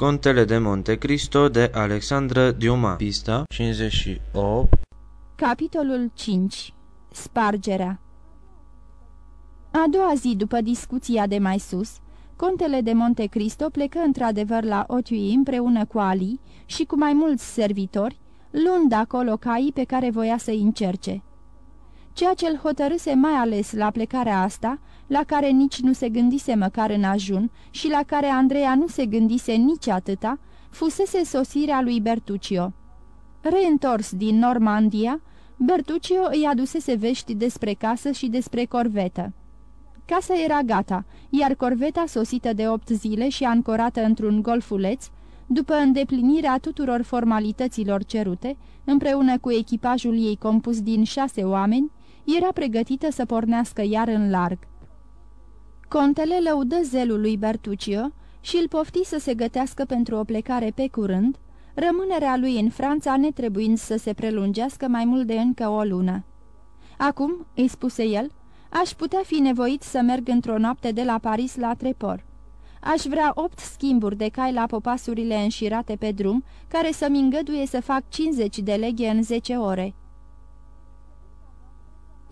Contele de Monte Cristo de Alexandra Diuma Pista 58 Capitolul 5 Spargerea. A doua zi după discuția de mai sus, contele de Monte Cristo plecă într-adevăr la Otiui împreună cu Ali și cu mai mulți servitori, luând acolo caii pe care voia să-i încerce. Ceea ce îl hotărâse mai ales la plecarea asta la care nici nu se gândise măcar în ajun și la care Andreea nu se gândise nici atâta, fusese sosirea lui Bertuccio. Reîntors din Normandia, Bertuccio îi adusese vești despre casă și despre corvetă. Casa era gata, iar corveta sosită de opt zile și ancorată într-un golfuleț, după îndeplinirea tuturor formalităților cerute, împreună cu echipajul ei compus din șase oameni, era pregătită să pornească iar în larg. Contele lăudă zelul lui Bertuccio și îl pofti să se gătească pentru o plecare pe curând, rămânerea lui în Franța netrebuind să se prelungească mai mult de încă o lună. Acum, îi spuse el, aș putea fi nevoit să merg într-o noapte de la Paris la Trepor. Aș vrea opt schimburi de cai la popasurile înșirate pe drum, care să-mi îngăduie să fac 50 de leghe în 10 ore.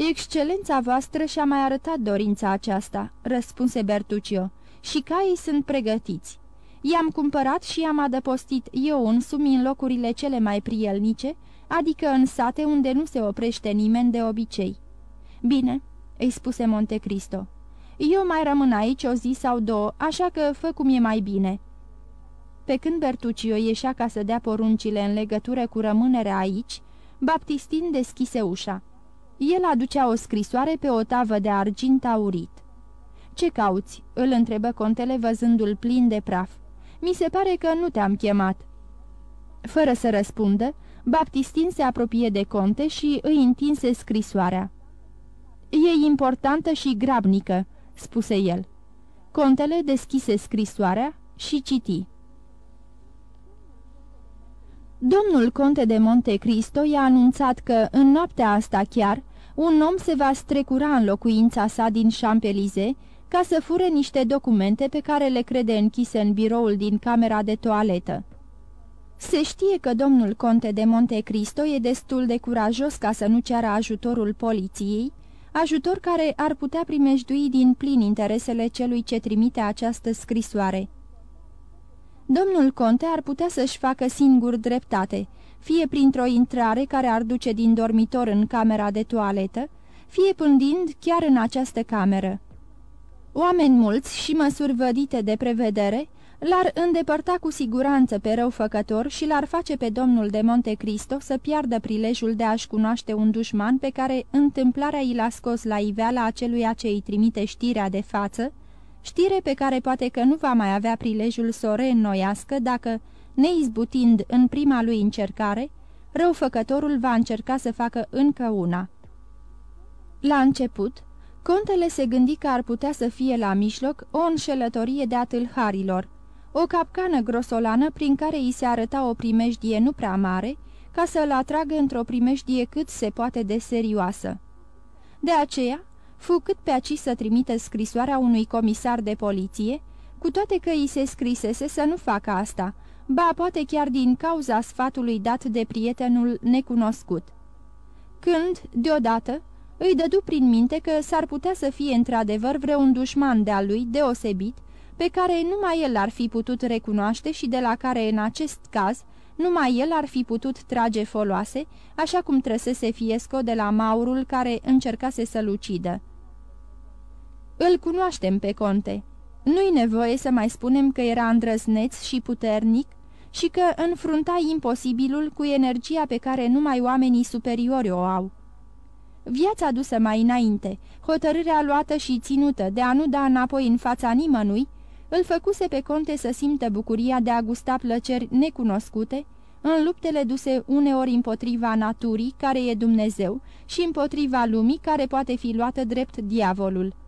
Excelența voastră și-a mai arătat dorința aceasta," răspunse Bertuccio, și caii sunt pregătiți. I-am cumpărat și i-am adăpostit eu însumi în locurile cele mai prielnice, adică în sate unde nu se oprește nimeni de obicei." Bine," îi spuse Montecristo. Eu mai rămân aici o zi sau două, așa că fă cum e mai bine." Pe când Bertuccio ieșea ca să dea poruncile în legătură cu rămânerea aici, Baptistin deschise ușa. El aducea o scrisoare pe o tavă de argint aurit. Ce cauți?" îl întrebă contele văzându-l plin de praf. Mi se pare că nu te-am chemat." Fără să răspundă, Baptistin se apropie de conte și îi întinse scrisoarea. E importantă și grabnică," spuse el. Contele deschise scrisoarea și citi. Domnul conte de Monte Cristo i-a anunțat că, în noaptea asta chiar, un om se va strecura în locuința sa din Champelize ca să fure niște documente pe care le crede închise în biroul din camera de toaletă. Se știe că domnul conte de Monte Cristo e destul de curajos ca să nu ceară ajutorul poliției, ajutor care ar putea primejdui din plin interesele celui ce trimite această scrisoare. Domnul conte ar putea să-și facă singur dreptate, fie printr-o intrare care ar duce din dormitor în camera de toaletă, fie pândind chiar în această cameră. Oameni mulți și măsuri vădite de prevedere l-ar îndepărta cu siguranță pe răufăcător și l-ar face pe domnul de Monte Cristo să piardă prilejul de a-și cunoaște un dușman pe care întâmplarea i l-a scos la iveala aceluia ce îi trimite știrea de față, știre pe care poate că nu va mai avea prilejul să o reînnoiască dacă, neizbutind în prima lui încercare, răufăcătorul va încerca să facă încă una. La început, contele se gândi că ar putea să fie la mijloc o înșelătorie de atâlharilor, o capcană grosolană prin care îi se arăta o primejdie nu prea mare, ca să-l atragă într-o primejdie cât se poate de serioasă. De aceea, fu cât pe aci să trimite scrisoarea unui comisar de poliție, cu toate că îi se scrisese să nu facă asta, ba poate chiar din cauza sfatului dat de prietenul necunoscut. Când, deodată, îi dădu prin minte că s-ar putea să fie într-adevăr vreun dușman de-a lui deosebit, pe care numai el ar fi putut recunoaște și de la care, în acest caz, numai el ar fi putut trage foloase, așa cum trăsese Fiesco de la Maurul care încercase să-l ucidă. Îl cunoaștem pe conte. Nu-i nevoie să mai spunem că era îndrăzneț și puternic și că înfrunta imposibilul cu energia pe care numai oamenii superiori o au. Viața dusă mai înainte, hotărârea luată și ținută de a nu da înapoi în fața nimănui, îl făcuse pe conte să simtă bucuria de a gusta plăceri necunoscute, în luptele duse uneori împotriva naturii, care e Dumnezeu, și împotriva lumii, care poate fi luată drept diavolul.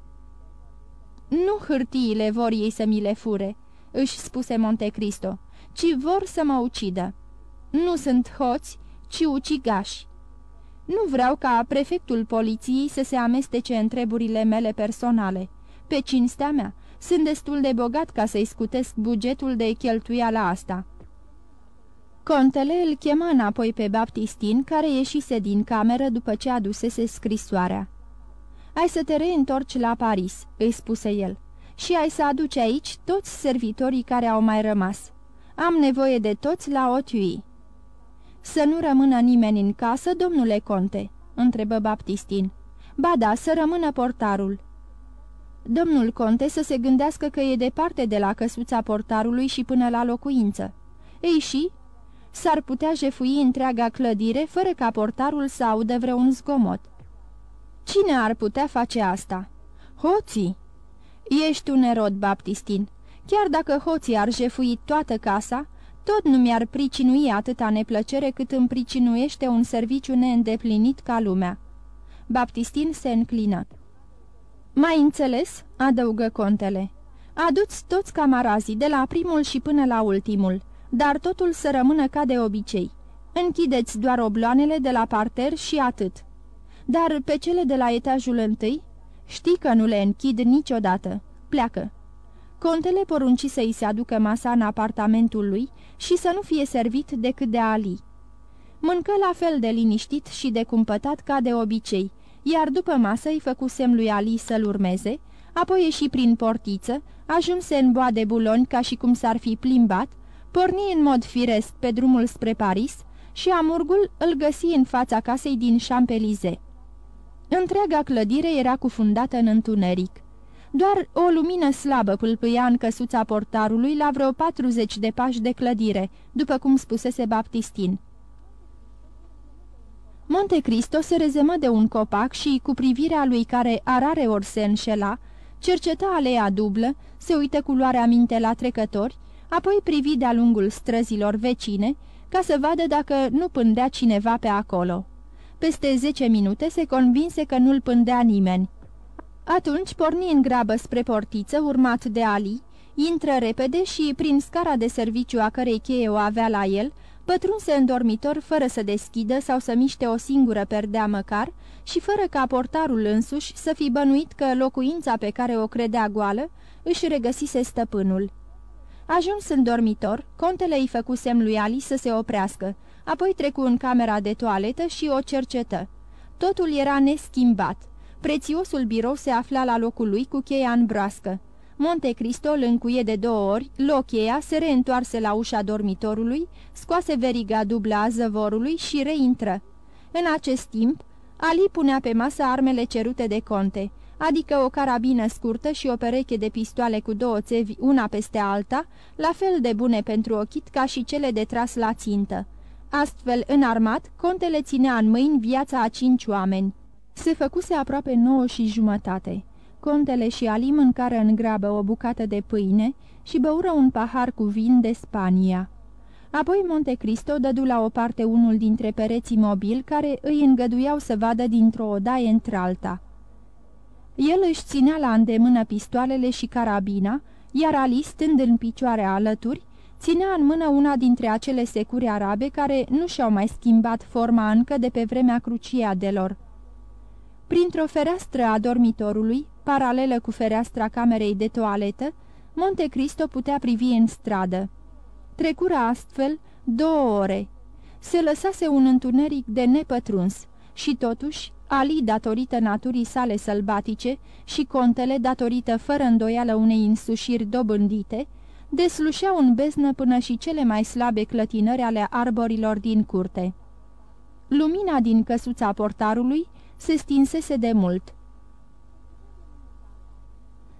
Nu hârtiile vor ei să mi le fure," își spuse Montecristo, ci vor să mă ucidă. Nu sunt hoți, ci ucigași. Nu vreau ca prefectul poliției să se amestece în treburile mele personale. Pe cinstea mea, Sunt destul de bogat ca să-i scutesc bugetul de cheltuiala asta." Contele îl chemă înapoi pe Baptistin, care ieșise din cameră după ce adusese scrisoarea. Ai să te reîntorci la Paris," îi spuse el, și ai să aduci aici toți servitorii care au mai rămas. Am nevoie de toți la Otiui." Să nu rămână nimeni în casă, domnule conte?" întrebă Baptistin. Ba da, să rămână portarul." Domnul conte să se gândească că e departe de la căsuța portarului și până la locuință. Ei și? S-ar putea jefui întreaga clădire fără ca portarul să audă vreun zgomot. Cine ar putea face asta? Hoții! Ești un erod, Baptistin. Chiar dacă hoții ar jefui toată casa, tot nu mi-ar pricinui atâta neplăcere cât îmi pricinuiește un serviciu neîndeplinit ca lumea. Baptistin se înclină. Mai înțeles?" adăugă contele. Aduți toți camarazii, de la primul și până la ultimul, dar totul să rămână ca de obicei. Închideți doar obloanele de la parter și atât. Dar pe cele de la etajul întâi, știi că nu le închid niciodată. Pleacă." Contele porunci să-i se aducă masa în apartamentul lui și să nu fie servit decât de Ali. Mâncă la fel de liniștit și de cumpătat ca de obicei, iar după masă îi făcu semn lui Ali să-l urmeze, apoi ieși prin portiță, ajunse în boa de buloni ca și cum s-ar fi plimbat, porni în mod firesc pe drumul spre Paris și amurgul îl găsi în fața casei din Champelize. Întreaga clădire era cufundată în întuneric. Doar o lumină slabă pâlpâia în căsuța portarului la vreo 40 de pași de clădire, după cum spusese Baptistin. Monte Cristo se rezemă de un copac și, cu privirea lui care arare ori se înșela, cerceta aleea dublă, se uită cu luarea minte la trecători, apoi privi de-a lungul străzilor vecine, ca să vadă dacă nu pândea cineva pe acolo. Peste zece minute se convinse că nu-l pândea nimeni. Atunci porni în grabă spre portiță, urmat de Ali, intră repede și, prin scara de serviciu a cărei cheie o avea la el, pătrunse în dormitor fără să deschidă sau să miște o singură perdea măcar și fără ca portarul însuși să fi bănuit că locuința pe care o credea goală își regăsise stăpânul. Ajuns în dormitor, contele îi făcu semn lui Ali să se oprească, apoi trecu în camera de toaletă și o cercetă. Totul era neschimbat. Prețiosul birou se afla la locul lui cu cheia în broască. Monte Cristo îl încuie de două ori, locheia, se reîntoarse la ușa dormitorului, scoase veriga dublă a zăvorului și reintră. În acest timp, Ali punea pe masă armele cerute de conte, adică o carabină scurtă și o pereche de pistoale cu două țevi una peste alta, la fel de bune pentru ochit ca și cele de tras la țintă. Astfel, înarmat, contele ținea în mâini viața a cinci oameni. Se făcuse aproape nouă și jumătate. Contele și Ali mâncară în grabă o bucată de pâine și băură un pahar cu vin de Spania. Apoi Monte Cristo dădu la o parte unul dintre pereții mobili care îi îngăduiau să vadă dintr-o odaie într-alta. El își ținea la îndemână pistoalele și carabina, iar Ali, stând în picioare alături, ținea în mână una dintre acele securi arabe care nu și-au mai schimbat forma încă de pe vremea cruciadelor. Printr-o fereastră a dormitorului, paralelă cu fereastra camerei de toaletă, Monte Cristo putea privi în stradă. Trecura astfel două ore. Se lăsase un întuneric de nepătruns și totuși Ali, datorită naturii sale sălbatice, și contele, datorită fără îndoială unei însușiri dobândite, deslușeau în beznă până și cele mai slabe clătinări ale arborilor din curte. Lumina din căsuța portarului se stinsese de mult.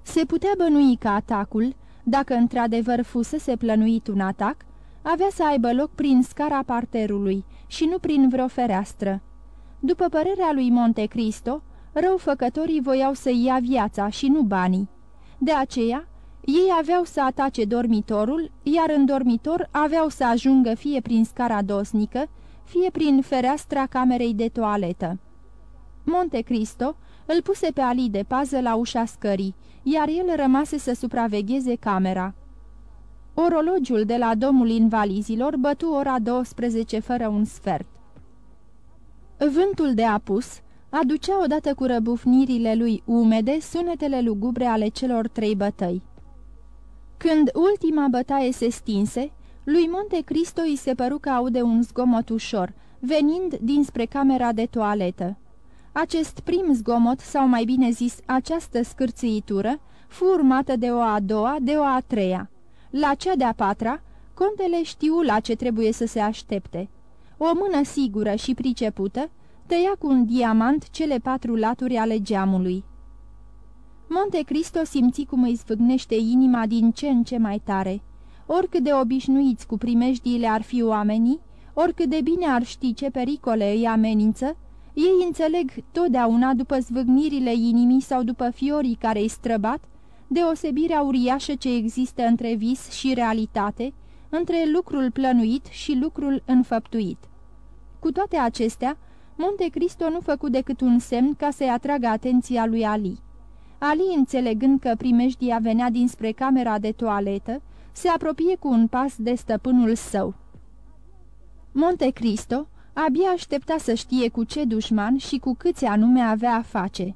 Se putea bănui că atacul, dacă într-adevăr fusese plănuit un atac, avea să aibă loc prin scara parterului și nu prin vreo fereastră. După părerea lui Monte Cristo, răufăcătorii voiau să ia viața și nu banii. De aceea, ei aveau să atace dormitorul, iar în dormitor aveau să ajungă fie prin scara dosnică, fie prin fereastra camerei de toaletă. Monte Cristo îl puse pe Ali de pază la ușa scării, iar el rămase să supravegheze camera. Orologiul de la domul invalizilor bătu ora 12 fără un sfert. Vântul de apus aducea odată cu răbufnirile lui umede sunetele lugubre ale celor trei bătăi. Când ultima bătaie se stinse, lui Monte Cristo îi se păru că aude un zgomot ușor, venind dinspre camera de toaletă. Acest prim zgomot, sau mai bine zis, această scârțâitură, fu urmată de o a doua, de o a treia. La cea de-a patra, contele știu la ce trebuie să se aștepte. O mână sigură și pricepută tăia cu un diamant cele patru laturi ale geamului. Monte Cristo simți cum îi zvâgnește inima din ce în ce mai tare. Oricât de obișnuiți cu primejdiile ar fi oamenii, oricât de bine ar ști ce pericole îi amenință, ei înțeleg totdeauna după zvâgnirile inimii sau după fiorii care îi străbat, deosebirea uriașă ce există între vis și realitate, între lucrul plănuit și lucrul înfăptuit. Cu toate acestea, Monte Cristo nu făcu decât un semn ca să-i atragă atenția lui Ali. Ali, înțelegând că primejdia venea dinspre camera de toaletă, se apropie cu un pas de stăpânul său. Monte Cristo abia aștepta să știe cu ce dușman și cu câți anume avea a face.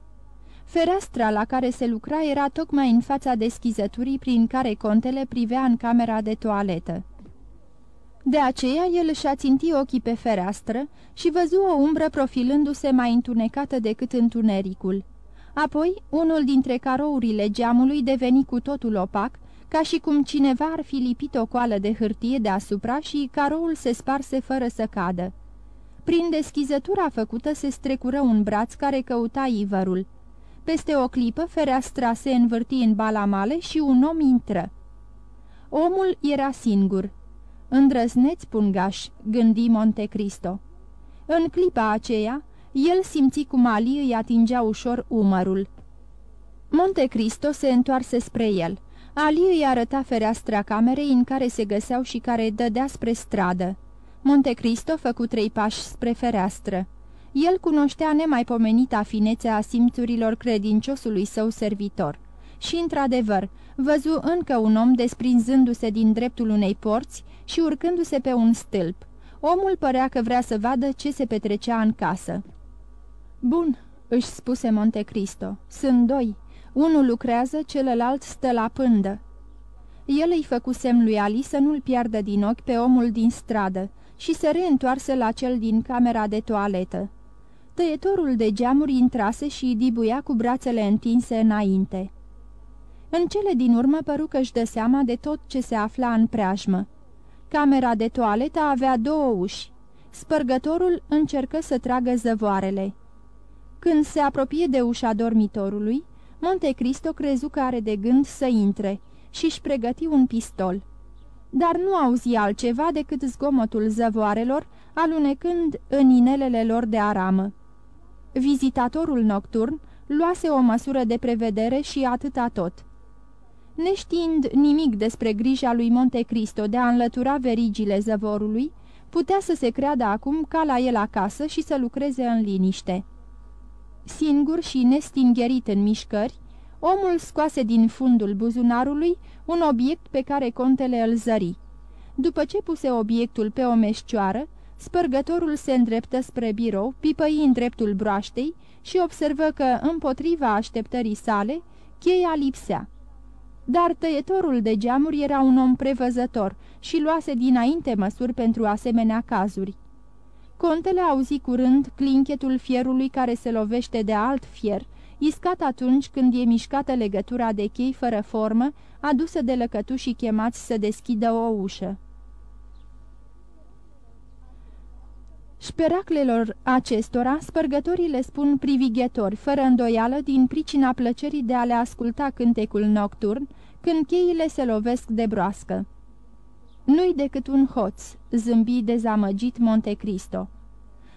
Fereastra la care se lucra era tocmai în fața deschizăturii prin care contele privea în camera de toaletă. De aceea el și-a țintit ochii pe fereastră și văzu o umbră profilându-se mai întunecată decât întunericul. Apoi, unul dintre carourile geamului deveni cu totul opac, ca și cum cineva ar fi lipit o coală de hârtie deasupra și caroul se sparse fără să cadă. Prin deschizătura făcută se strecură un braț care căuta ivărul. Peste o clipă, fereastra se învârti în balamale și un om intră. Omul era singur. Îndrăzneți, pungaș, gândi Monte Cristo. În clipa aceea, el simți cum Ali îi atingea ușor umărul. Monte Cristo se întoarse spre el. Ali îi arăta fereastra camerei în care se găseau și care dădea spre stradă. Monte Cristo făcu trei pași spre fereastră. El cunoștea nemaipomenita finețea a simțurilor credinciosului său servitor. Și, într-adevăr, văzu încă un om desprinzându-se din dreptul unei porți și urcându-se pe un stâlp. Omul părea că vrea să vadă ce se petrecea în casă. Bun," își spuse Monte Cristo, sunt doi. Unul lucrează, celălalt stă la pândă." El îi făcu semn lui Ali să nu-l piardă din ochi pe omul din stradă și se reîntoarse la cel din camera de toaletă. Tăietorul de geamuri intrase și dibuia cu brațele întinse înainte. În cele din urmă păru că își dă seama de tot ce se afla în preajmă. Camera de toaletă avea două uși. Spărgătorul încercă să tragă zăvoarele. Când se apropie de ușa dormitorului, Monte Cristo crezu că are de gând să intre și își pregăti un pistol. Dar nu auzi altceva decât zgomotul zăvoarelor, alunecând în inelele lor de aramă. Vizitatorul nocturn luase o măsură de prevedere și atâta tot. Neștiind nimic despre grija lui Monte Cristo de a înlătura verigile zăvorului, putea să se creadă acum ca la el acasă și să lucreze în liniște. Singur și nestingerit în mișcări, omul scoase din fundul buzunarului un obiect pe care contele îl zări. După ce puse obiectul pe o meșcioară, spărgătorul se îndreptă spre birou, pipăi în dreptul broaștei și observă că, împotriva așteptării sale, cheia lipsea. Dar tăietorul de geamuri era un om prevăzător și luase dinainte măsuri pentru asemenea cazuri. Contele auzi curând clinchetul fierului care se lovește de alt fier, iscat atunci când e mișcată legătura de chei fără formă, adusă de lăcătușii chemați să deschidă o ușă. Speraclelor acestora, spărgătorii le spun privighetori, fără îndoială, din pricina plăcerii de a le asculta cântecul nocturn, când cheile se lovesc de broască. Nu-i decât un hoț, zâmbi dezamăgit Monte Cristo.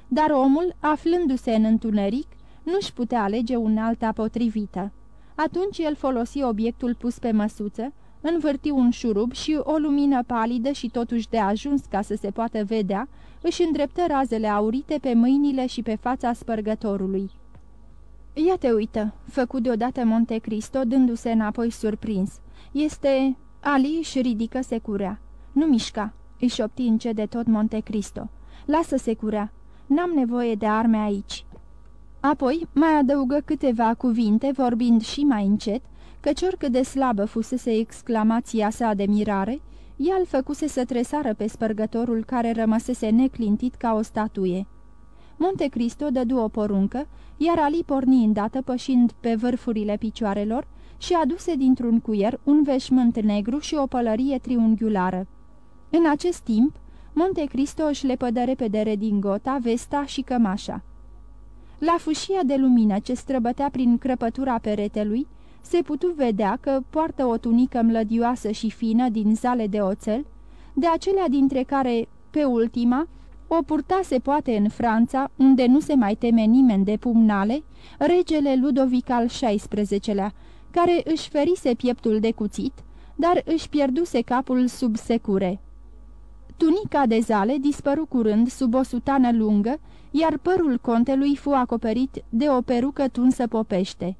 Dar omul, aflându-se în întuneric, nu-și putea alege unealta potrivită. Atunci el folosi obiectul pus pe măsuță, învârti un șurub și o lumină palidă și totuși de ajuns ca să se poată vedea, își îndreptă razele aurite pe mâinile și pe fața spărgătorului. Ia te uită!" făcu deodată Monte Cristo, dându-se înapoi surprins. Este... Ali își ridică securea. Nu mișca!" își șopti încet de tot Monte Cristo. Lasă securea! N-am nevoie de arme aici." Apoi mai adăugă câteva cuvinte, vorbind și mai încet, căci oricât de slabă fusese exclamația sa de mirare, ea îl făcuse să tresară pe spărgătorul care rămăsese neclintit ca o statuie. Monte Cristo dădu o poruncă, iar Ali porni îndată pășind pe vârfurile picioarelor și aduse dintr-un cuier un veșmânt negru și o pălărie triunghiulară. În acest timp, Monte Cristo își lepădă repede redingota, vesta și cămașa. La fâșia de lumină ce străbătea prin crăpătura peretelui, se putu vedea că poartă o tunică mlădioasă și fină din zale de oțel, de acelea dintre care, pe ultima, o purtase poate în Franța, unde nu se mai teme nimeni de pumnale, regele Ludovic al XVI-lea, care își ferise pieptul de cuțit, dar își pierduse capul sub secure. Tunica de zale dispăru curând sub o sutană lungă, iar părul contelui fu acoperit de o perucă tunsă popește.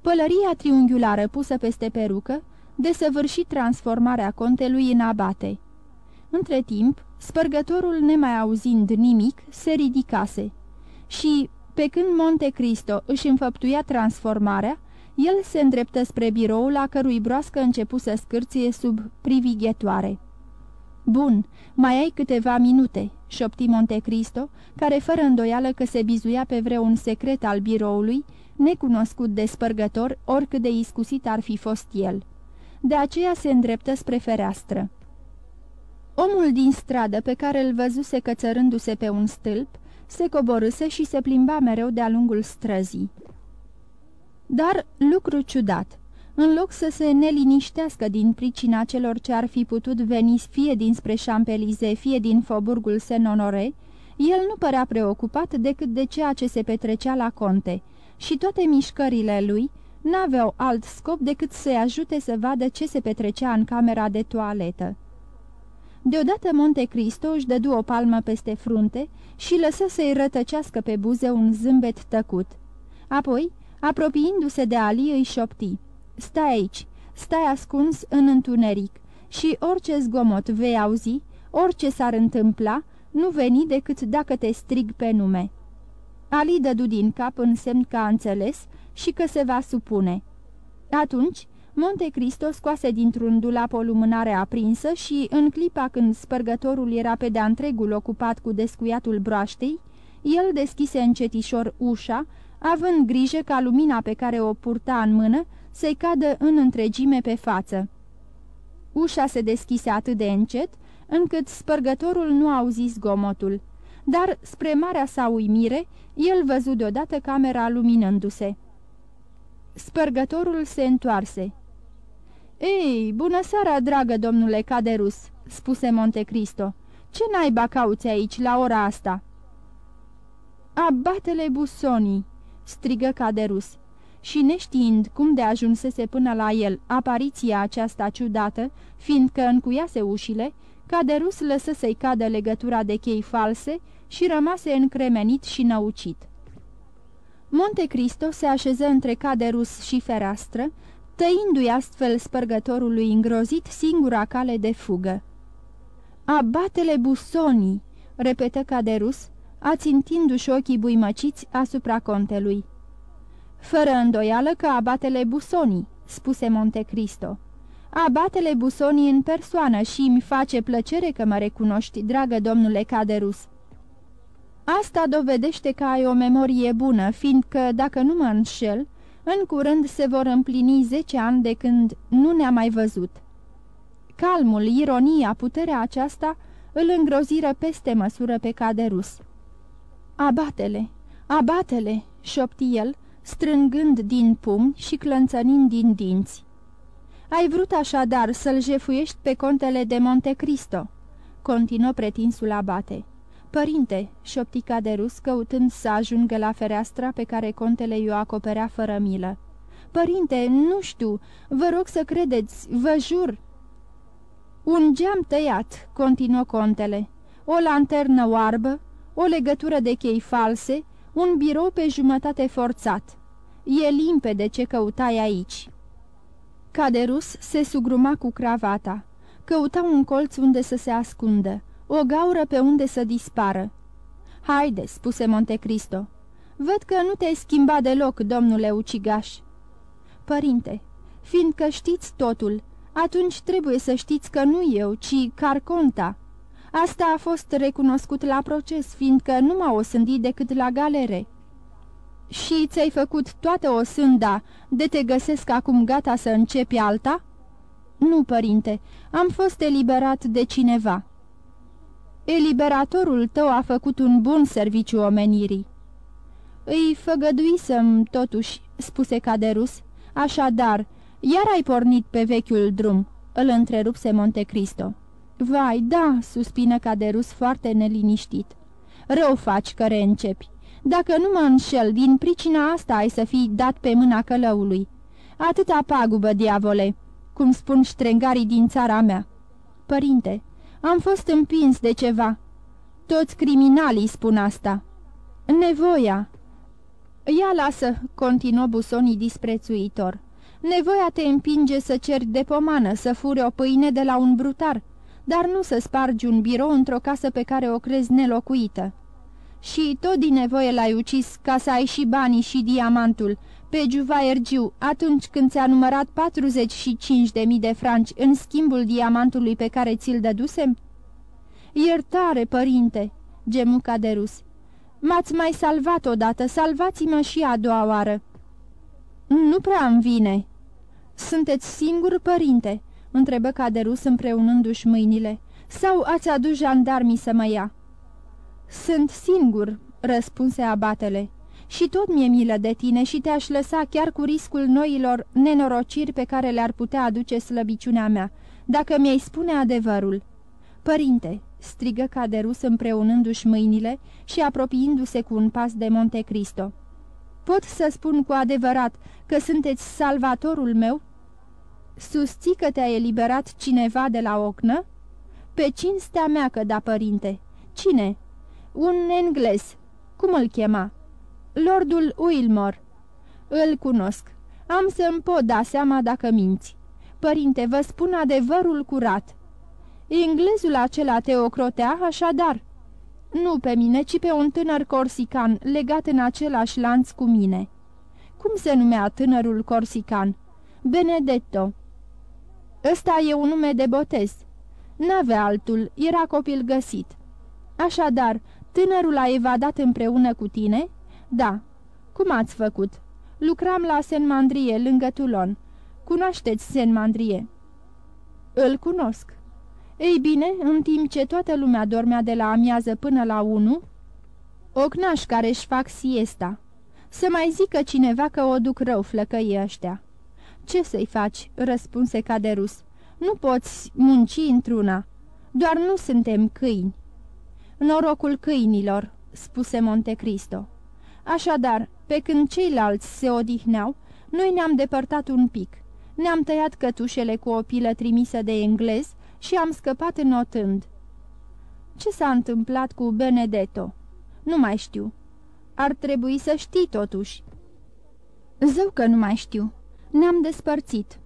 Pălăria triunghiulară pusă peste perucă desăvârși transformarea contelui în abate. Între timp, spărgătorul, nemai auzind nimic, se ridicase și, pe când Monte Cristo își înfăptuia transformarea, el se îndreptă spre biroul la cărui broască începu să scârție sub privighetoare. Bun, mai ai câteva minute," șopti Monte Cristo, care fără îndoială că se bizuia pe vreun secret al biroului, necunoscut de spărgător, oricât de iscusit ar fi fost el. De aceea se îndreptă spre fereastră. Omul din stradă, pe care îl văzuse cățărându-se pe un stâlp, se coborâse și se plimba mereu de-a lungul străzii. Dar, lucru ciudat, în loc să se neliniștească din pricina celor ce ar fi putut veni fie dinspre Champelize, fie din Foburgul Senonore, el nu părea preocupat decât de ceea ce se petrecea la conte și toate mișcările lui n-aveau alt scop decât să-i ajute să vadă ce se petrecea în camera de toaletă. Deodată Monte Cristo își dădu o palmă peste frunte și lăsă să-i rătăcească pe buze un zâmbet tăcut. Apoi, apropiindu-se de Ali, îi șopti. Stai aici, stai ascuns în întuneric și orice zgomot vei auzi, orice s-ar întâmpla, nu veni decât dacă te strig pe nume." Ali dădu din cap în semn că a înțeles și că se va supune. Atunci, Monte Cristo scoase dintr-un dulap o lumânare aprinsă și, în clipa când spărgătorul era pe de-a întregul ocupat cu descuiatul broaștei, el deschise încetișor ușa, având grijă ca lumina pe care o purta în mână să-i cadă în întregime pe față. Ușa se deschise atât de încet, încât spărgătorul nu auzi zgomotul, dar, spre marea sa uimire, el văzu deodată camera luminându-se. Spărgătorul se întoarse. Ei, bună seara, dragă domnule Caderus," spuse Montecristo. Ce naiba cauți aici la ora asta?" Abatele busonii!" Strigă Caderus și neștiind cum de ajunsese până la el apariția aceasta ciudată, fiindcă încuiase ușile, Caderus lăsă să-i cadă legătura de chei false și rămase încremenit și năucit. Monte Cristo se așeză între Caderus și fereastră, tăindu-i astfel spărgătorului îngrozit singura cale de fugă. Abatele busonii!" repetă Caderus, ațintindu-și ochii buimăciți asupra contelui. Fără îndoială că abatele Busoni, spuse Monte Cristo. Abatele Busoni în persoană și îmi face plăcere că mă recunoști, dragă domnule Caderus. Asta dovedește că ai o memorie bună, fiindcă, dacă nu mă înșel, în curând se vor împlini zece ani de când nu ne-a mai văzut. Calmul, ironia, puterea aceasta îl îngroziră peste măsură pe Caderus. Abatele, abatele, șopti el, strângând din pumni și clănțănind din dinți. Ai vrut așadar să-l jefuiești pe contele de Monte Cristo?" continuă pretinsul abate. Părinte," șopti Caderus, căutând să ajungă la fereastra pe care contele i-o acoperea fără milă. Părinte, nu știu, vă rog să credeți, vă jur." Un geam tăiat," continuă contele, o lanternă oarbă, o legătură de chei false, un birou pe jumătate forțat. E limpede ce căutai aici." Caderus se sugruma cu cravata. Căuta un colț unde să se ascundă, o gaură pe unde să dispară. Haide," spuse Montecristo. Văd că nu te-ai schimbat deloc, domnule ucigaș." Părinte, fiindcă știți totul, atunci trebuie să știți că nu eu, ci Carconta." Asta a fost recunoscut la proces, fiindcă nu m-a osândit decât la galere." Și ți-ai făcut toată o sânda de te găsesc acum gata să începi alta?" Nu, părinte, am fost eliberat de cineva." Eliberatorul tău a făcut un bun serviciu omenirii." Îi făgăduisem, totuși," spuse Caderus, așadar, iar ai pornit pe vechiul drum," îl întrerupse Montecristo. Vai, da," suspină Caderus foarte neliniștit. Rău faci că reîncepi. Dacă nu mă înșel, din pricina asta ai să fii dat pe mâna călăului. Atâta pagubă, diavole, cum spun ștrengarii din țara mea. Părinte, am fost împins de ceva. Toți criminalii spun asta. Nevoia. Ia lasă, continuă Busonii disprețuitor. Nevoia te împinge să ceri de pomană, să fure o pâine de la un brutar, dar nu să spargi un birou într-o casă pe care o crezi nelocuită. Și tot din nevoie l-ai ucis ca să ai și banii și diamantul, pe Giu, atunci când ți-a numărat 45.000 de franci în schimbul diamantului pe care ți-l dădusem? Iertare, părinte, gemu Caderus. M-ați mai salvat odată, salvați-mă și a doua oară. Nu prea îmi vine. Sunteți singur, părinte?" Întrebă Caderus împreunându-și mâinile. Sau ați adus jandarmii să mă ia?" Sunt singur," răspunse abatele și tot mi-e milă de tine și te-aș lăsa chiar cu riscul noilor nenorociri pe care le-ar putea aduce slăbiciunea mea, dacă mi-ai spune adevărul." Părinte!" strigă Caderus împreunându-și mâinile și apropiindu-se cu un pas de Monte Cristo. Pot să spun cu adevărat că sunteți salvatorul meu?" Susții că te-a eliberat cineva de la ocnă?" Pe cinstea mea că da, părinte." Cine?" Un englez. Cum îl chema?" Lordul Wilmore." Îl cunosc. Am să-mi pot da seama dacă minți. Părinte, vă spun adevărul curat." Englezul acela te ocrotea, așadar?" Nu pe mine, ci pe un tânăr corsican, legat în același lanț cu mine." Cum se numea tânărul corsican?" Benedetto." Ăsta e un nume de botez." N-avea altul, era copil găsit." Așadar, tânărul a evadat împreună cu tine?" Da. Cum ați făcut?" Lucram la Saint-Mandrie, lângă Toulon. Cunoașteți Saint-Mandrie?" Îl cunosc." Ei bine, în timp ce toată lumea dormea de la amiază până la unu, ocnași care își fac siesta. Să mai zică cineva că o duc rău flăcăii ăștia." Ce să-i faci?" răspunse Caderus. Nu poți munci într-una. Doar nu suntem câini." Norocul câinilor," spuse Montecristo. Așadar, pe când ceilalți se odihneau, noi ne-am depărtat un pic. Ne-am tăiat cătușele cu o pilă trimisă de englez și am scăpat înotând. Ce s-a întâmplat cu Benedetto? Nu mai știu. Ar trebui să știi totuși. Zău că nu mai știu. Ne-am despărțit.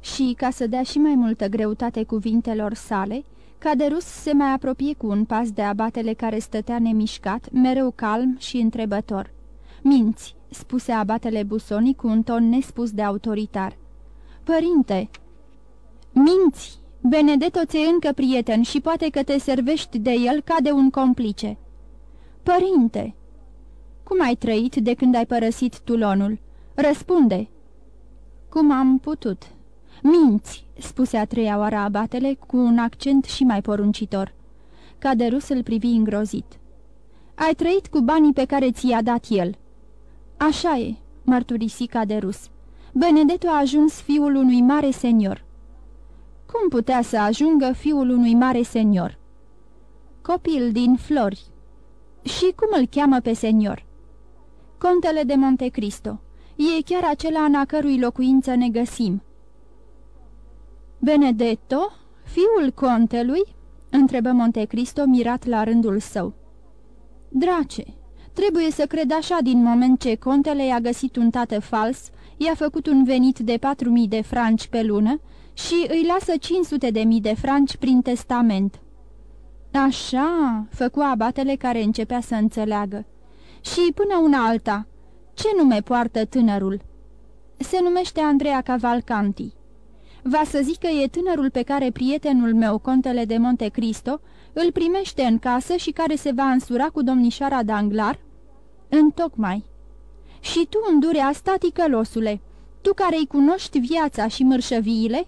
Și, ca să dea și mai multă greutate cuvintelor sale, Caderus se mai apropie cu un pas de abatele care stătea nemișcat, mereu calm și întrebător. Minți, spuse abatele Busoni cu un ton nespus de autoritar. Părinte! Minți! Benedetto ți încă prieten și poate că te servești de el ca de un complice. Părinte! Cum ai trăit de când ai părăsit Tulonul? Răspunde! Cum am putut? Minți! spuse a treia oară abatele cu un accent și mai poruncitor. Caderus îl privi îngrozit. Ai trăit cu banii pe care ți-i-a dat el." Așa e," mărturisi Caderus. Benedetto a ajuns fiul unui mare senior." Cum putea să ajungă fiul unui mare senior?" Copil din Flori." Și cum îl cheamă pe senior?" Contele de Monte Cristo. E chiar acela în a cărui locuință ne găsim." Benedetto, fiul contelui?" întrebă Montecristo mirat la rândul său. Drace, trebuie să cred așa din moment ce contele i-a găsit un tată fals, i-a făcut un venit de patru mii de franci pe lună și îi lasă 500 de mii de franci prin testament." Așa," făcu abatele care începea să înțeleagă. Și până una alta, ce nume poartă tânărul? Se numește Andrea Cavalcanti. Va să zic că e tânărul pe care prietenul meu, contele de Monte Cristo, îl primește în casă și care se va însura cu domnișoara Danglar? Întocmai. Și tu îndure asta, ticălosule, tu care-i cunoști viața și mărșăviile?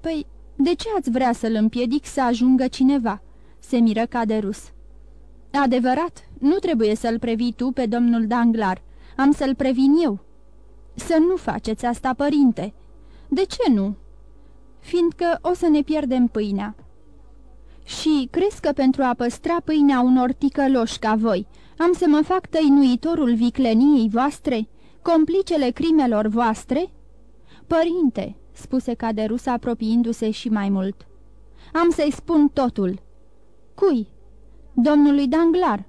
Păi, de ce ați vrea să-l împiedic să ajungă cineva?" se miră ca de rus. Adevărat, nu trebuie să-l previi tu pe domnul Danglar, am să-l previn eu." Să nu faceți asta, părinte." De ce nu?" Fiindcă o să ne pierdem pâinea." Și crezi că pentru a păstra pâinea unor ticăloși ca voi, am să mă fac tăinuitorul vicleniei voastre, complicele crimelor voastre?" Părinte," spuse Caderus apropiindu-se și mai mult, am să-i spun totul." Cui?" Domnului Danglar."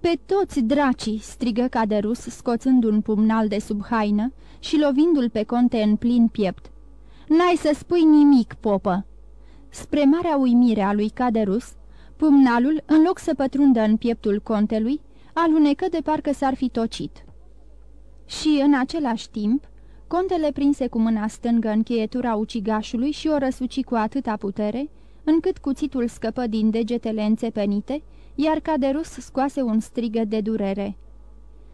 Pe toți dracii!" strigă Caderus, scoțând un pumnal de sub haină și lovindu-l pe conte în plin piept. N-ai să spui nimic, popă!" Spre marea uimire a lui Caderus, pumnalul, în loc să pătrundă în pieptul contelui, alunecă de parcă s-ar fi tocit. Și, în același timp, contele prinse cu mâna stângă încheietura ucigașului și o răsuci cu atâta putere, încât cuțitul scăpă din degetele înțepenite, iar Caderus scoase un strigă de durere.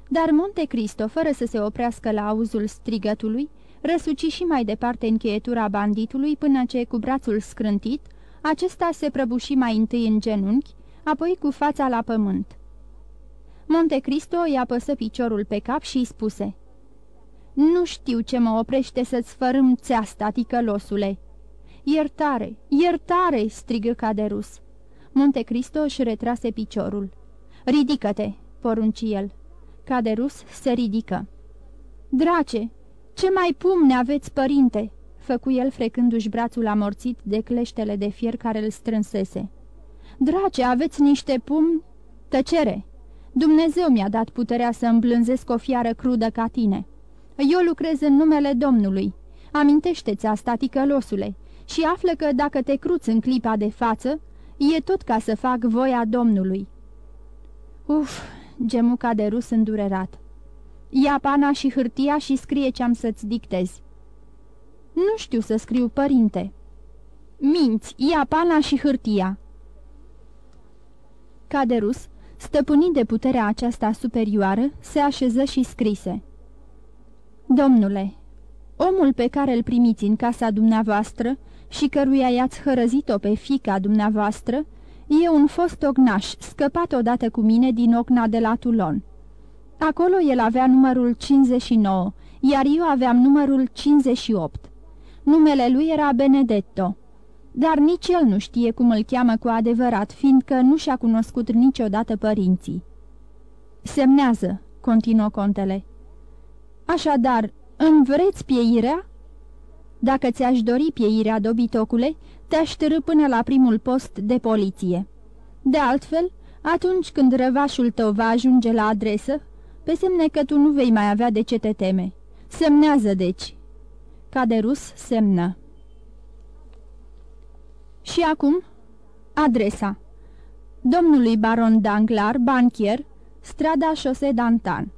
Dar Monte Cristo, fără să se oprească la auzul strigătului, răsuci și mai departe încheietura banditului până ce, cu brațul scrântit, acesta se prăbuși mai întâi în genunchi, apoi cu fața la pământ. Monte Cristo i-a păsă piciorul pe cap și îi spuse Nu știu ce mă oprește să-ți fărâm țeasta, ticălosule!" Iertare, iertare!" strigă Caderus. Monte Cristo își retrase piciorul. Ridică-te!" porunci el. Caderus se ridică. Drace, ce mai pumne aveți, părinte?" făcu el frecându-și brațul amorțit de cleștele de fier care îl strânsese. Drace, aveți niște pumni? Tăcere! Dumnezeu mi-a dat puterea să îmblânzesc o fiară crudă ca tine. Eu lucrez în numele Domnului. Amintește-ți asta, ticălosule, și află că dacă te cruți în clipa de față, e tot ca să fac voia Domnului. Uf, gemuca de rus îndurerat. Ia pana și hârtia și scrie ce-am să-ți dictezi. Nu știu să scriu, părinte. Minți, ia pana și hârtia. Caderus, stăpânit de puterea aceasta superioară, se așeză și scrise. Domnule, omul pe care îl primiți în casa dumneavoastră și căruia i-ați hărăzit-o pe fica dumneavoastră, e un fost ognaș, scăpat odată cu mine din ocna de la Toulon. Acolo el avea numărul 59, iar eu aveam numărul 58. Numele lui era Benedetto, dar nici el nu știe cum îl cheamă cu adevărat, fiindcă nu și-a cunoscut niciodată părinții. Semnează, continuă contele. Așadar, îmi vreți pieirea? Dacă ți-aș dori pieirea dobitocule, te-aș târâ până la primul post de poliție. De altfel, atunci când răvașul tău va ajunge la adresă, pe semne că tu nu vei mai avea de ce te teme. Semnează, deci. Caderus semnă. Și acum, adresa. Domnului baron Danglar, banchier, strada șose Dantan.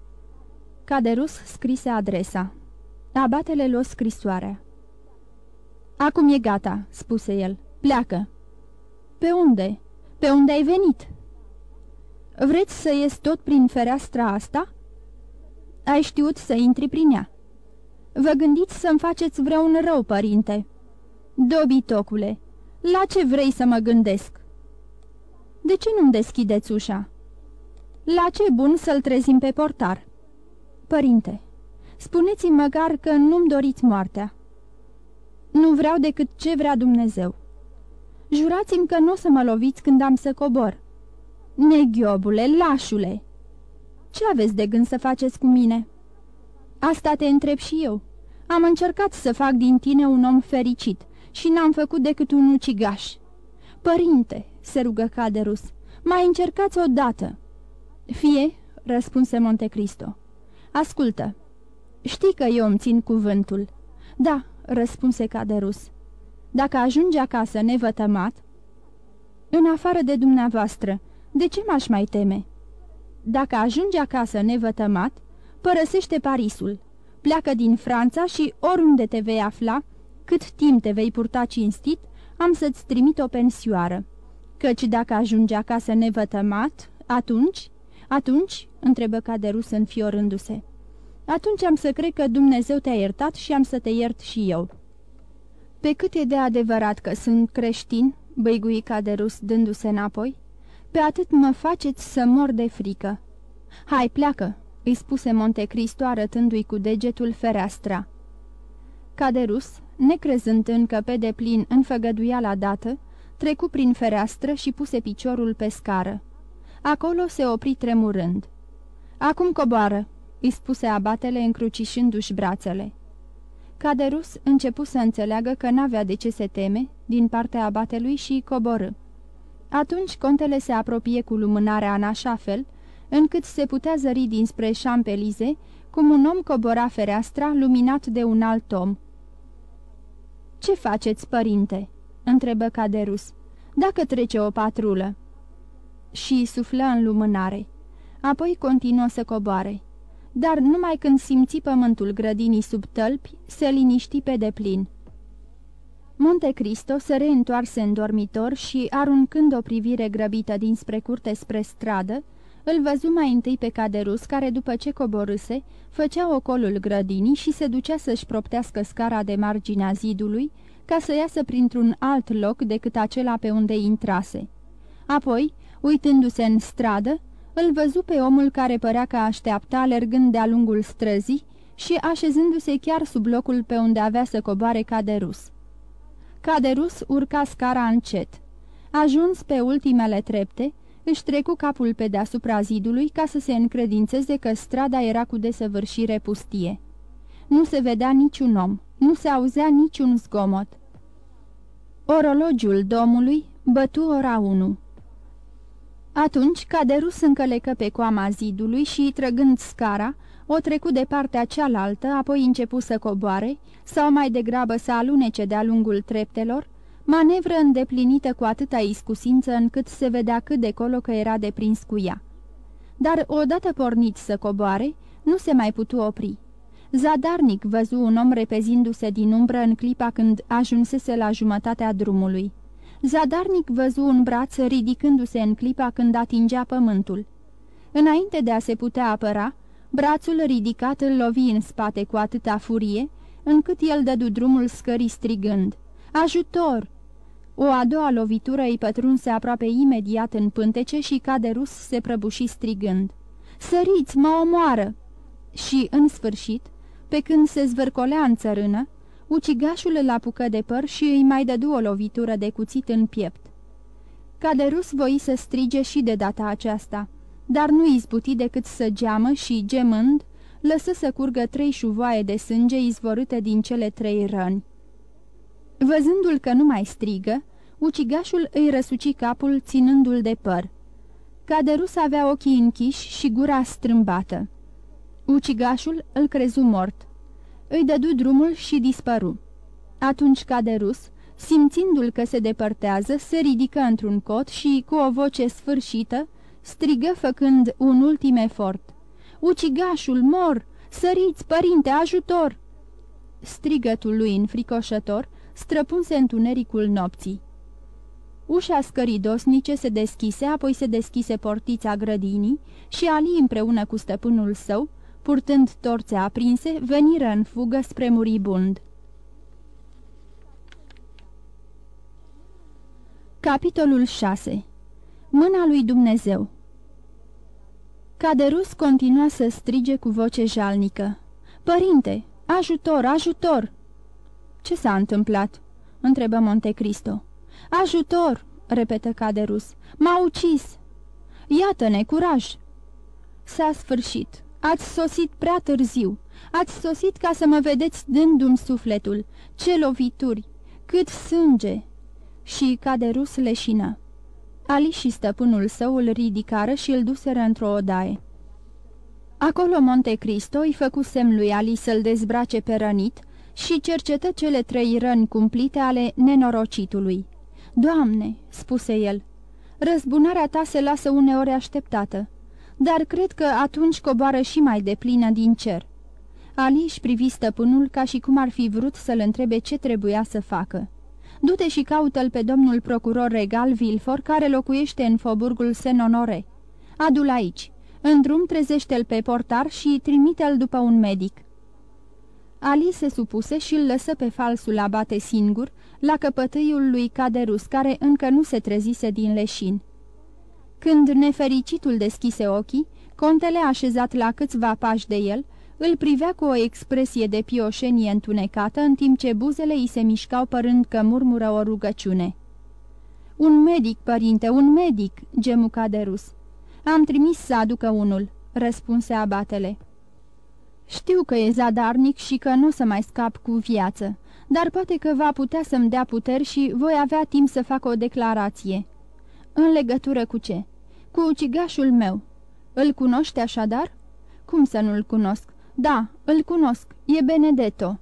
Caderus scrise adresa. Abatele luă scrisoarea. Acum e gata," spuse el. Pleacă." Pe unde? Pe unde ai venit?" Vreți să ies tot prin fereastra asta?" Ai știut să intri prin ea." Vă gândiți să-mi faceți vreun rău, părinte." Dobitocule, la ce vrei să mă gândesc?" De ce nu-mi deschideți ușa?" La ce bun să-l trezim pe portar?" Părinte, spuneți-mi măcar că nu-mi doriți moartea." Nu vreau decât ce vrea Dumnezeu. Jurați-mi că nu o să mă loviți când am să cobor. Neghiobule, lașule! Ce aveți de gând să faceți cu mine?" Asta te întreb și eu. Am încercat să fac din tine un om fericit și n-am făcut decât un ucigaș." Părinte," se rugă Caderus, mai încercați odată." Fie," răspunse Montecristo. Ascultă, știi că eu îmi țin cuvântul." Da, răspunse Caderus. Dacă ajunge acasă nevătămat, în afară de dumneavoastră, de ce m-aș mai teme? dacă ajunge acasă nevătămat, părăsește Parisul, pleacă din Franța și oriunde te vei afla, cât timp te vei purta cinstit, am să-ți trimit o pensioară. Căci dacă ajunge acasă nevătămat, atunci, atunci, întrebă Caderus înfiorându-se. Atunci am să cred că Dumnezeu te-a iertat și am să te iert și eu. Pe cât e de adevărat că sunt creștin, băigui Caderus dându-se înapoi, pe atât mă faceți să mor de frică. Hai, pleacă, îi spuse Montecristo arătându-i cu degetul fereastra. Caderus, necrezând încă pe deplin înfăgăduia la dată, trecu prin fereastră și puse piciorul pe scară. Acolo se opri tremurând. Acum coboară, îi spuse abatele încrucișându-și brațele. Caderus începu să înțeleagă că n-avea de ce se teme din partea abatelui și coborâ. Atunci contele se apropie cu lumânarea în așa fel, încât se putea zări dinspre șampelize, cum un om cobora fereastra luminat de un alt om. Ce faceți, părinte?" întrebă Caderus. Dacă trece o patrulă." Și suflă în lumânare. Apoi continuă să coboare dar numai când simți pământul grădinii sub tălpi, se liniști pe deplin. Monte Cristo se reîntoarse în dormitor și, aruncând o privire grăbită dinspre curte spre stradă, îl văzu mai întâi pe Caderus, care după ce coborâse, făcea ocolul grădinii și se ducea să-și proptească scara de marginea zidului, ca să iasă printr-un alt loc decât acela pe unde intrase. Apoi, uitându-se în stradă, îl văzu pe omul care părea că așteapta alergând de-a lungul străzii și așezându-se chiar sub locul pe unde avea să coboare Caderus. Caderus urca scara încet. Ajuns pe ultimele trepte, își trecu capul pe deasupra zidului ca să se încredințeze că strada era cu desăvârșire pustie. Nu se vedea niciun om, nu se auzea niciun zgomot. Orologiul domului bătu ora 1. Atunci Caderus încălecă pe coama zidului și, trăgând scara, o trecu de partea cealaltă, apoi începu să coboare, sau mai degrabă să alunece de-a lungul treptelor, manevră îndeplinită cu atâta iscusință încât se vedea cât de colo că era de prins cu ea. Dar odată pornit să coboare, nu se mai putu opri. Zadarnic văzu un om repezindu-se din umbră în clipa când ajunsese la jumătatea drumului. Zadarnic văzu un braț ridicându-se în clipa când atingea pământul. Înainte de a se putea apăra, brațul ridicat îl lovi în spate cu atâta furie, încât el dădu drumul scării strigând. Ajutor! O a doua lovitură îi pătrunse aproape imediat în pântece și Caderus se prăbuși strigând. Săriți, mă omoară! Și, în sfârșit, pe când se zvârcolea în țărână, Ucigașul îl apucă de păr și îi mai dădu o lovitură de cuțit în piept. Caderus voi să strige și de data aceasta, dar nu izbuti decât să geamă și, gemând, lăsă să curgă trei șuvoaie de sânge izvorâte din cele trei răni. Văzându-l că nu mai strigă, ucigașul îi răsuci capul ținându-l de păr. Caderus avea ochii închiși și gura strâmbată. Ucigașul îl crezu mort îi dădu drumul și dispăru. Atunci Caderus, simțindu-l că se depărtează, se ridică într-un cot și, cu o voce sfârșită, strigă făcând un ultim efort. Ucigașul, mor! Săriți, părinte, ajutor!" Strigătul lui înfricoșător străpunse întunericul nopții. Ușa scării dosnice se deschise, apoi se deschise portița grădinii și Ali împreună cu stăpânul său purtând torțe aprinse, veniră în fugă spre muribund. Capitolul 6 Mâna lui Dumnezeu Caderus continua să strige cu voce jalnică. Părinte, ajutor, ajutor!" Ce s-a întâmplat?" întrebă Montecristo. Ajutor!" repetă Caderus. M-a ucis!" Iată-ne, curaj!" S-a sfârșit. Ați sosit prea târziu. Ați sosit ca să mă vedeți dându-mi sufletul. Ce lovituri! Cât sânge!" Și rus leșină. Ali și stăpânul său îl ridicară și îl duseră într-o odaie. Acolo Monte Cristo îi făcu semn lui Ali să-l dezbrace pe rănit și cercetă cele trei răni cumplite ale nenorocitului. Doamne!" spuse el, răzbunarea ta se lasă uneori așteptată dar cred că atunci coboară și mai deplină din cer." Ali își privi stăpânul ca și cum ar fi vrut să-l întrebe ce trebuia să facă. Du-te și caută-l pe domnul procuror regal Vilfor, care locuiește în Foburgul Senonore. Adu-l aici. În drum trezește-l pe portar și trimite-l după un medic. Ali se supuse și îl lăsă pe falsul abate singur, la căpătâiul lui Caderus, care încă nu se trezise din leșin. Când nefericitul deschise ochii, contele așezat la câțiva pași de el, îl privea cu o expresie de pioșenie întunecată, în timp ce buzele îi se mișcau părând că murmură o rugăciune. Un medic, părinte, un medic!" gemu Caderus. Am trimis să aducă unul," răspunse abatele. Știu că e zadarnic și că nu o să mai scap cu viață, dar poate că va putea să-mi dea puteri și voi avea timp să fac o declarație." În legătură cu ce?" Cu ucigașul meu." Îl cunoște așadar?" Cum să nu-l cunosc? Da, îl cunosc, e Benedetto."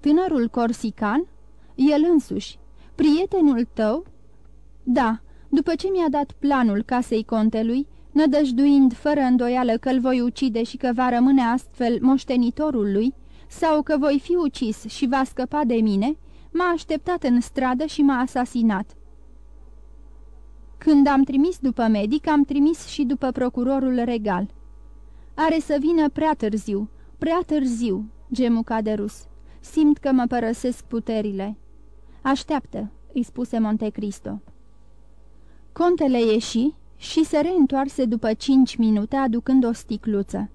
Tânărul corsican? El însuși. Prietenul tău?" Da, după ce mi-a dat planul casei contelui, nădăjduind fără îndoială că îl voi ucide și că va rămâne astfel moștenitorul lui, sau că voi fi ucis și va scăpa de mine, m-a așteptat în stradă și m-a asasinat. Când am trimis după medic, am trimis și după procurorul regal. Are să vină prea târziu, prea târziu, gemu Caderus. Simt că mă părăsesc puterile. Așteaptă, îi spuse Montecristo. Contele ieși și se reîntoarse după cinci minute aducând o sticluță.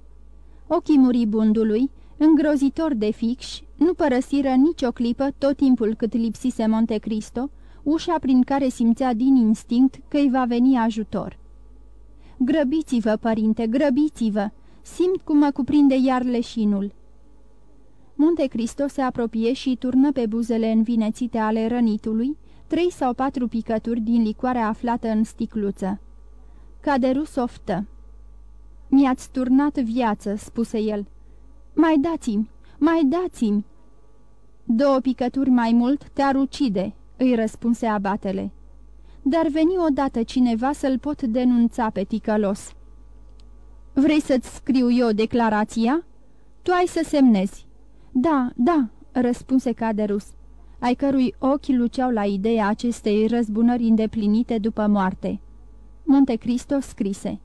Ochii muribundului, îngrozitor de fix, nu părăsiră nicio clipă tot timpul cât lipsise Montecristo, ușa prin care simțea din instinct că îi va veni ajutor. Grăbiți-vă, părinte, grăbiți-vă! Simt cum mă cuprinde iar leșinul." Monte Cristo se apropie și turnă pe buzele învinețite ale rănitului trei sau patru picături din licoarea aflată în sticluță. Caderu softă. Mi-ați turnat viață," spuse el. Mai dați-mi, mai dați-mi!" Două picături mai mult te-ar ucide," îi răspunse abatele. Dar veni odată cineva să-l pot denunța pe ticălos." Vrei să-ți scriu eu declarația?" Tu ai să semnezi." Da, da," răspunse Caderus, ai cărui ochi luceau la ideea acestei răzbunări îndeplinite după moarte. Montecristo scrise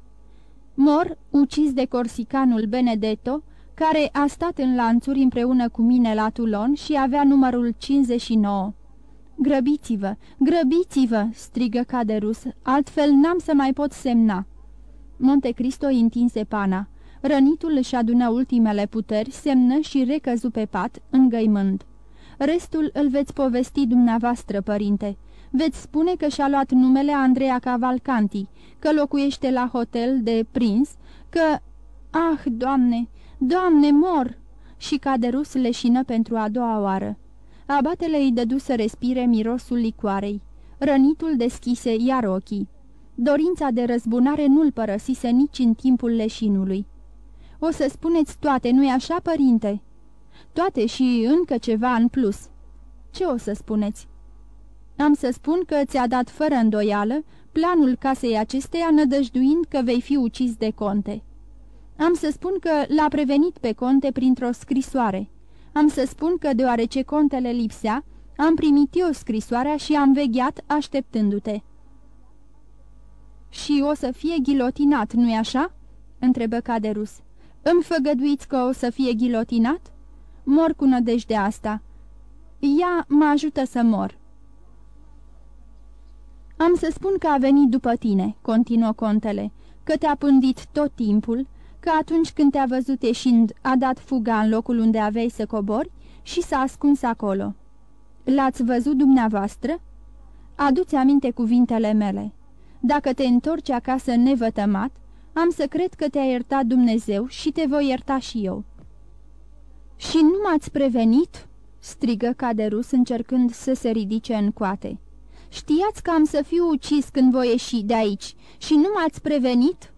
Mor, ucis de corsicanul Benedetto, care a stat în lanțuri împreună cu mine la Toulon și avea numărul 59. Grăbiți-vă, grăbiți-vă!" strigă Caderus, altfel n-am să mai pot semna." Montecristo întinse pana. Rănitul își adună ultimele puteri, semnă și recăzu pe pat, îngăimând. Restul îl veți povesti dumneavoastră, părinte. Veți spune că și-a luat numele Andreea Cavalcanti, că locuiește la hotel de prins, că... Ah, doamne, doamne, mor!" Și Caderus leșină pentru a doua oară. Abatele îi dădu să respire mirosul licoarei. Rănitul deschise iar ochii. Dorința de răzbunare nu-l părăsise nici în timpul leșinului. O să spuneți toate, nu-i așa, părinte?" Toate și încă ceva în plus." Ce o să spuneți?" Am să spun că ți-a dat fără îndoială planul casei acesteia nădăjduind că vei fi ucis de conte. Am să spun că l-a prevenit pe conte printr-o scrisoare. Am să spun că deoarece contele lipsea, am primit eu scrisoarea și am vegheat așteptându-te." Și o să fie ghilotinat, nu-i așa?" întrebă Caderus. Îmi făgăduiți că o să fie ghilotinat?" Mor cu nădejde asta. Ea mă ajută să mor." Am să spun că a venit după tine," continuă contele, că te-a pândit tot timpul, că atunci când te-a văzut ieșind a dat fuga în locul unde aveai să cobori și s-a ascuns acolo. L-ați văzut dumneavoastră? Aduți aminte cuvintele mele. Dacă te întorci acasă nevătămat, am să cred că te-a iertat Dumnezeu și te voi ierta și eu." Și nu m-ați prevenit?" strigă Caderus încercând să se ridice în coate. Știați că am să fiu ucis când voi ieși de aici și nu m-ați prevenit?"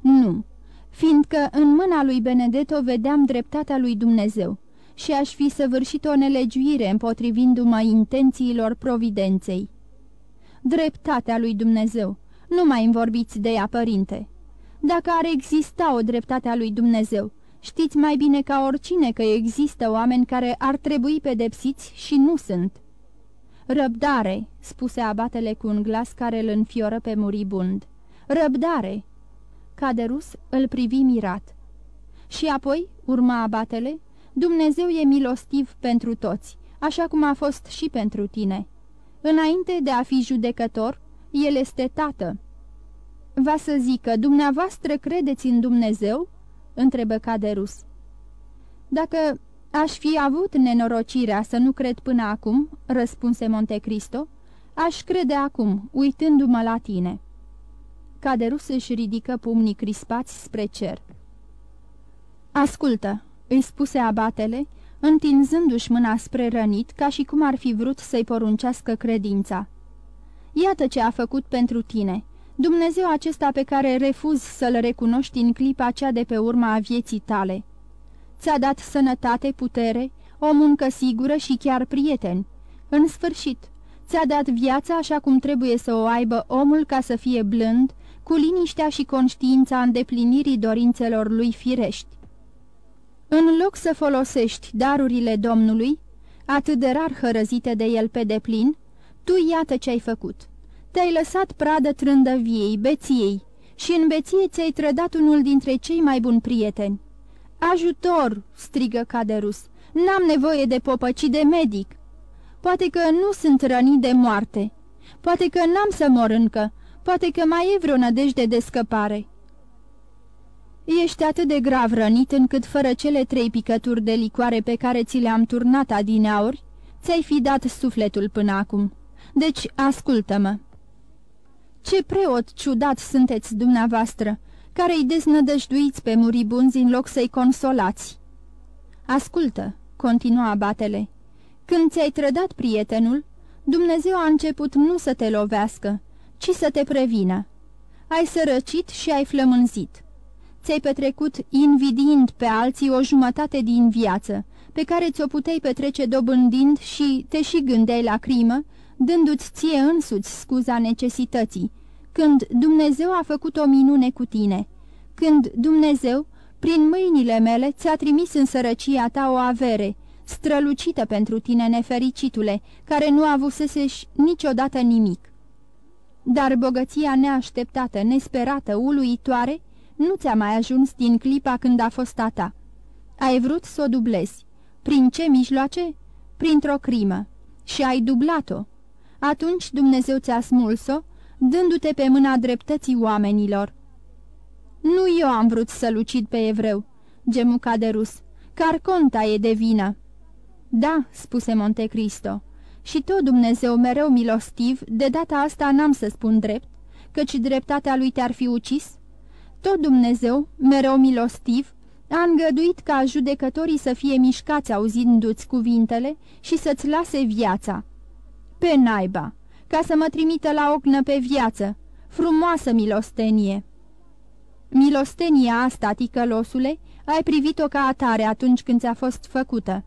Nu, fiindcă în mâna lui Benedetto vedeam dreptatea lui Dumnezeu și aș fi săvârșit o nelegiuire împotrivindu-mă intențiilor providenței dreptatea lui Dumnezeu. Nu mai îmi vorbiți de ea, părinte. Dacă ar exista o dreptate a lui Dumnezeu, știți mai bine ca oricine că există oameni care ar trebui pedepsiți și nu sunt. Răbdare, spuse abatele cu un glas care îl înfioră pe muribund. Răbdare! Caderus îl privi mirat. Și apoi, urma abatele, Dumnezeu e milostiv pentru toți, așa cum a fost și pentru tine. Înainte de a fi judecător, El este tată. Va să zică, dumneavoastră credeți în Dumnezeu?" întrebă Caderus. Dacă aș fi avut nenorocirea să nu cred până acum," răspunse Montecristo, aș crede acum, uitându-mă la tine." Caderus își ridică pumnii crispați spre cer. Ascultă," îi spuse abatele, întinzându-și mâna spre rănit, ca și cum ar fi vrut să-i poruncească credința. Iată ce a făcut pentru tine. Dumnezeu acesta pe care refuzi să-l recunoști în clipa cea de pe urma a vieții tale. Ți-a dat sănătate, putere, o muncă sigură și chiar prieteni. În sfârșit, ți-a dat viața așa cum trebuie să o aibă omul ca să fie blând, cu liniștea și conștiința îndeplinirii dorințelor lui firești. În loc să folosești darurile Domnului, atât de rar hărăzite de el pe deplin, tu iată ce ai făcut. Te-ai lăsat pradă trândăviei, beției, și în beție ți-ai trădat unul dintre cei mai buni prieteni. Ajutor!" strigă Caderus. N-am nevoie de popă, ci de medic. Poate că nu sunt rănit de moarte. Poate că n-am să mor încă. Poate că mai e vreo nădejde de scăpare. Ești atât de grav rănit încât fără cele trei picături de licoare pe care ți le-am turnat adineauri, ți-ai fi dat sufletul până acum. Deci, ascultă-mă. Ce preot ciudat sunteți dumneavoastră, care îi deznădăjduiți pe muribunzi în loc să-i consolați. Ascultă, continua abatele, când ți-ai trădat prietenul, Dumnezeu a început nu să te lovească, ci să te prevină. Ai sărăcit și ai flămânzit. Ți-ai petrecut invidiind pe alții o jumătate din viață, pe care ți-o puteai petrece dobândind și te și gândeai la crimă, dându-ți ție însuți scuza necesității, când Dumnezeu a făcut o minune cu tine, când Dumnezeu, prin mâinile mele, ți-a trimis în sărăcia ta o avere, strălucită pentru tine, nefericitule, care nu avuseseși niciodată nimic. Dar bogăția neașteptată, nesperată, uluitoare, nu ți-a mai ajuns din clipa când a fost a ta. Ai vrut să o dublezi. Prin ce mijloace? Printr-o crimă. Și ai dublat-o. Atunci Dumnezeu ți-a smuls-o, dându-te pe mâna dreptății oamenilor. Nu eu am vrut să lucid pe evreu, gemu Caderus. Carconta e de vină. Da, spuse Montecristo, și tot Dumnezeu mereu milostiv, de data asta n-am să spun drept, căci dreptatea lui te-ar fi ucis? Tot Dumnezeu, mereu milostiv, a îngăduit ca judecătorii să fie mișcați auzindu-ți cuvintele și să-ți lase viața. Pe naiba, ca să mă trimită la ocnă pe viață, frumoasă milostenie. Milostenia asta, ticălosule, ai privit-o ca atare atunci când ți-a fost făcută.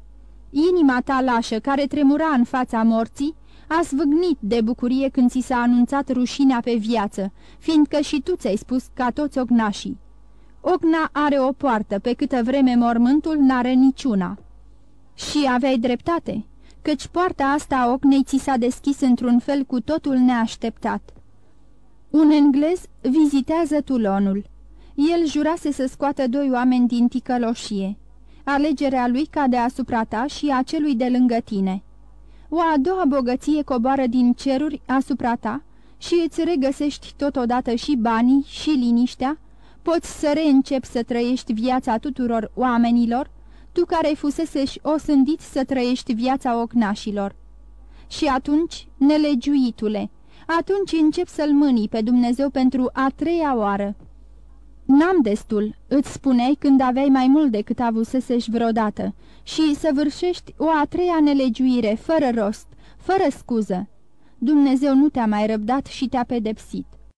Inima ta lașă, care tremura în fața morții, a zvâgnit de bucurie când ți s-a anunțat rușinea pe viață, fiindcă și tu ți-ai spus ca toți ognașii. Ogna are o poartă, pe câtă vreme mormântul n-are niciuna. Și aveai dreptate, căci poarta asta a ognei ți s-a deschis într-un fel cu totul neașteptat. Un englez vizitează Tulonul. El jurase să scoată doi oameni din ticăloșie. Alegerea lui cade asupra ta și a celui de lângă tine. O a doua bogăție coboară din ceruri asupra ta și îți regăsești totodată și banii și liniștea, poți să reîncepi să trăiești viața tuturor oamenilor, tu care fuseseși osândit să trăiești viața ocnașilor. Și atunci, nelegiuitule, atunci încep să-L mânii pe Dumnezeu pentru a treia oară. N-am destul, îți spuneai când aveai mai mult decât avusesești vreodată, și să vârșești o a treia nelegiuire, fără rost, fără scuză. Dumnezeu nu te-a mai răbdat și te-a pedepsit.